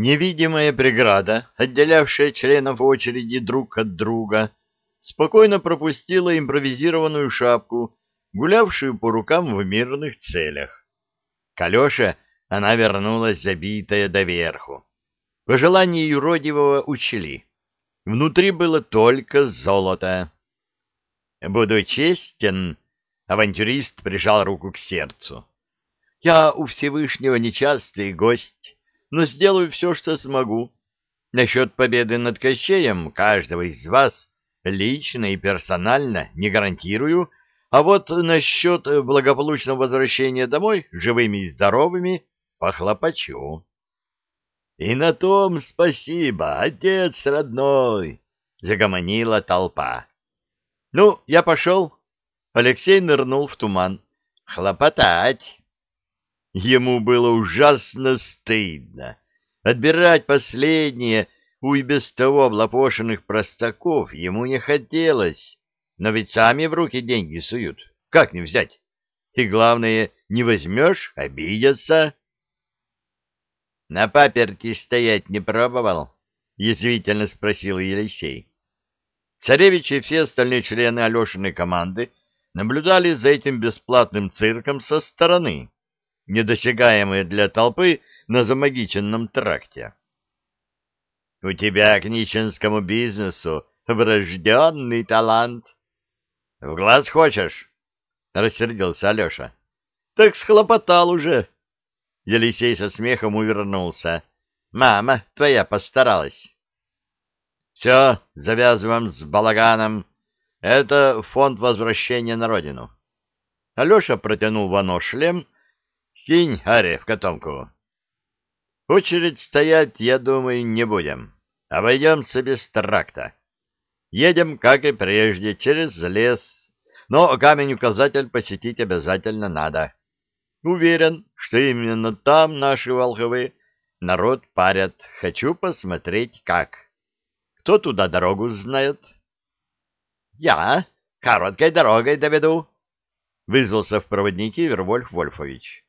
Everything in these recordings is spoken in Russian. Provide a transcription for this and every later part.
Невидимая преграда, отделявшая членов очереди друг от друга, спокойно пропустила импровизированную шапку, гулявшую по рукам в мирных целях. К Алёше она вернулась забитая доверху. Пожелания юродивого учли. Внутри было только золото. «Буду честен», — авантюрист прижал руку к сердцу. «Я у Всевышнего нечастый гость» но сделаю все, что смогу. Насчет победы над Кощеем каждого из вас лично и персонально не гарантирую, а вот насчет благополучного возвращения домой живыми и здоровыми похлопочу. — И на том спасибо, отец родной! — загомонила толпа. — Ну, я пошел. Алексей нырнул в туман. — Хлопотать! Ему было ужасно стыдно. Отбирать последнее у и без того облапошенных простаков ему не хотелось, но ведь сами в руки деньги суют. Как не взять? И главное, не возьмешь — обидятся. — На паперти стоять не пробовал? — язвительно спросил Елисей. Царевич и все остальные члены Алешиной команды наблюдали за этим бесплатным цирком со стороны недосягаемые для толпы на замагиченном тракте. — У тебя к нищенскому бизнесу врожденный талант. — В глаз хочешь? — рассердился Алеша. — Так схлопотал уже. Елисей со смехом увернулся. — Мама твоя постаралась. — Все, завязываем с балаганом. Это фонд возвращения на родину. Алеша протянул Вано шлем, — Кинь, Ари, в котомку. Очередь стоять, я думаю, не будем. Обойдемся без тракта. Едем, как и прежде, через лес, но камень-указатель посетить обязательно надо. Уверен, что именно там наши волховы народ парят. Хочу посмотреть, как. Кто туда дорогу знает? — Я короткой дорогой доведу, — вызвался в проводники Вервольф Вольфович.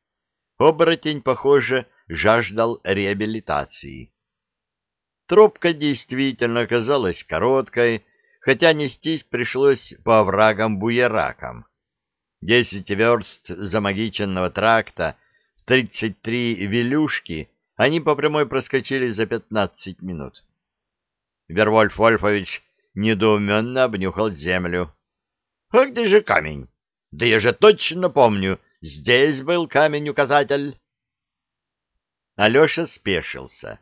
Оборотень, похоже, жаждал реабилитации. Тропка действительно оказалась короткой, хотя нестись пришлось по оврагам-буеракам. Десять верст замагиченного тракта, тридцать три велюшки они по прямой проскочили за пятнадцать минут. Вервольф Вольфович недоуменно обнюхал землю. — А где же камень? Да я же точно помню, Здесь был камень-указатель. Алеша спешился.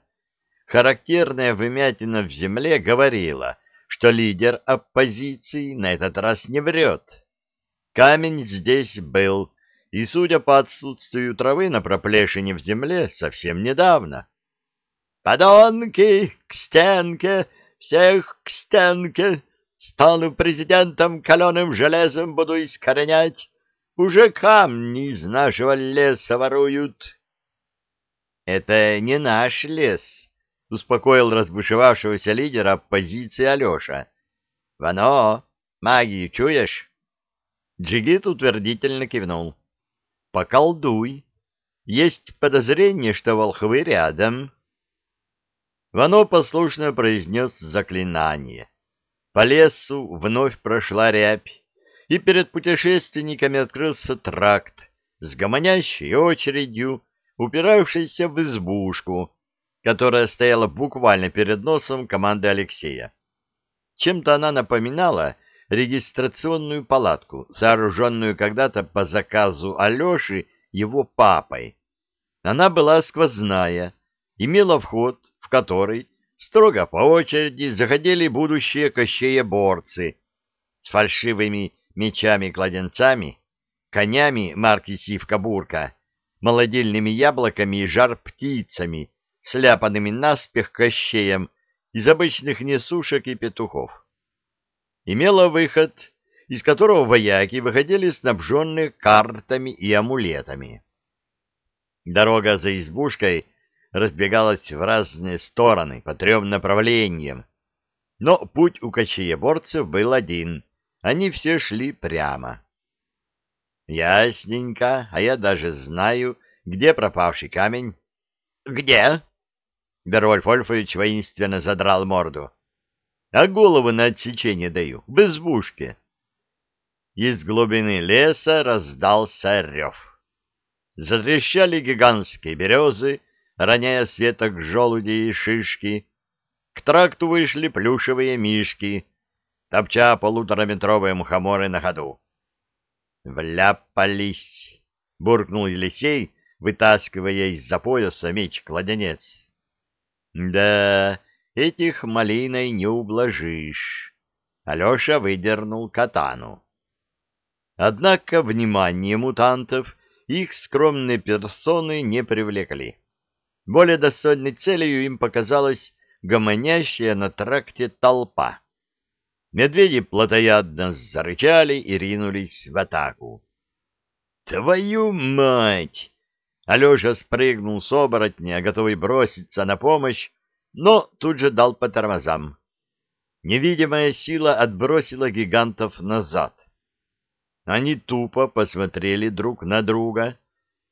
Характерная вымятина в земле говорила, что лидер оппозиции на этот раз не врет. Камень здесь был, и, судя по отсутствию травы на проплешине в земле, совсем недавно. «Подонки! К стенке! Всех к стенке! Стану президентом, каленым железом буду искоренять!» Уже камни из нашего леса воруют. — Это не наш лес, — успокоил разбушевавшегося лидера оппозиции Алеша. — Вано, магию чуешь? Джигит утвердительно кивнул. — Поколдуй. Есть подозрение, что волхвы рядом. Вано послушно произнес заклинание. По лесу вновь прошла рябь и перед путешественниками открылся тракт с гомонящей очередью, упиравшейся в избушку, которая стояла буквально перед носом команды Алексея. Чем-то она напоминала регистрационную палатку, сооруженную когда-то по заказу Алеши его папой. Она была сквозная, имела вход, в который строго по очереди заходили будущие кощея-борцы с фальшивыми мечами-кладенцами, конями марки Сивка-Бурка, молодильными яблоками и жар-птицами, сляпанными наспех кощеем из обычных несушек и петухов. Имела выход, из которого вояки выходили снабженные картами и амулетами. Дорога за избушкой разбегалась в разные стороны по трем направлениям, но путь у кочееборцев был один они все шли прямо. Ясненько, а я даже знаю, где пропавший камень. Где? Бервольф Ольфович воинственно задрал морду. А голову на отсечение даю, в избушке. Из глубины леса раздался рев. Затрещали гигантские березы, роняя светок желуди и шишки. К тракту вышли плюшевые мишки, топча полутораметровые мухоморы на ходу. «Вляпались!» — буркнул Елисей, вытаскивая из-за пояса меч-кладенец. «Да, этих малиной не ублажишь!» Алеша выдернул катану. Однако внимание мутантов их скромные персоны не привлекли. Более достойной целью им показалась гомонящая на тракте толпа. Медведи плотоядно зарычали и ринулись в атаку. «Твою мать!» Алеша спрыгнул с оборотня, готовый броситься на помощь, но тут же дал по тормозам. Невидимая сила отбросила гигантов назад. Они тупо посмотрели друг на друга,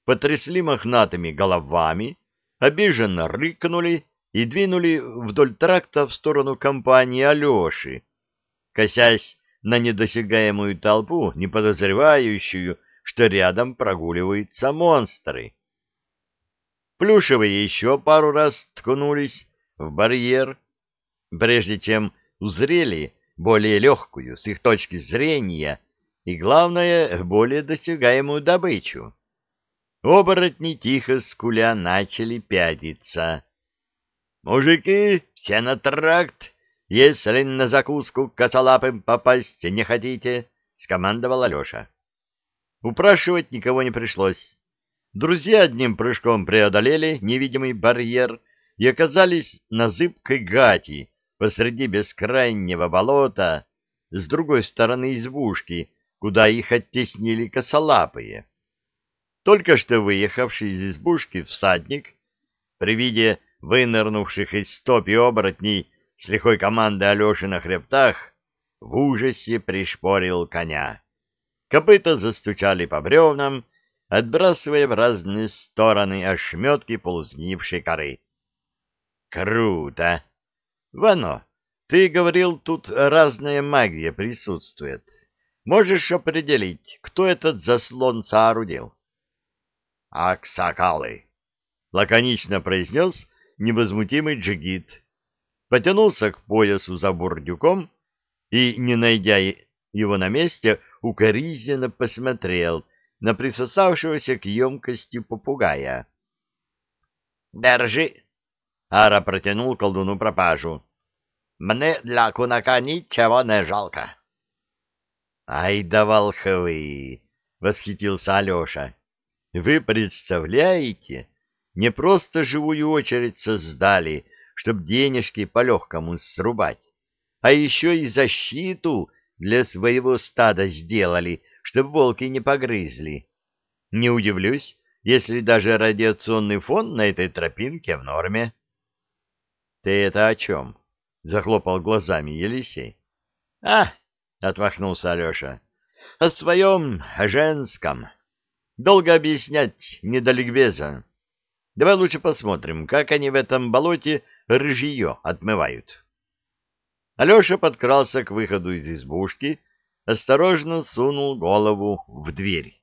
потрясли мохнатыми головами, обиженно рыкнули и двинули вдоль тракта в сторону компании Алеши, косясь на недосягаемую толпу, не подозревающую, что рядом прогуливаются монстры. Плюшевые еще пару раз ткнулись в барьер, прежде чем узрели более легкую, с их точки зрения, и, главное, более досягаемую добычу. Оборотни тихо скуля начали пятиться. «Мужики, все на тракт! Если на закуску косолапым попасть не хотите!» — скомандовал Алеша. Упрашивать никого не пришлось. Друзья одним прыжком преодолели невидимый барьер и оказались на зыбкой гати посреди бескрайнего болота с другой стороны избушки, куда их оттеснили косолапые. Только что выехавший из избушки всадник при виде вынырнувших из стопи оборотней с лихой командой Алеши на хребтах в ужасе пришпорил коня. Копыта застучали по бревнам, отбрасывая в разные стороны ошметки полузгнившей коры. «Круто! Вано, ты говорил, тут разная магия присутствует. Можешь определить, кто этот заслон соорудил?» «Аксакалы!» — лаконично произнес невозмутимый джигит. Потянулся к поясу за бурдюком и, не найдя его на месте, укоризненно посмотрел — на присосавшегося к емкости попугая. «Держи!» — Ара протянул колдуну пропажу. «Мне для кунака ничего не жалко». «Ай да волховы!» — восхитился Алеша. «Вы представляете, не просто живую очередь создали, чтоб денежки по-легкому срубать, а еще и защиту для своего стада сделали, чтобы волки не погрызли. Не удивлюсь, если даже радиационный фон на этой тропинке в норме. — Ты это о чем? — захлопал глазами Елисей. — А, — отмахнулся Алеша, — о своем женском. Долго объяснять не до ликбеза. Давай лучше посмотрим, как они в этом болоте рыжье отмывают. Алеша подкрался к выходу из избушки, осторожно сунул голову в дверь.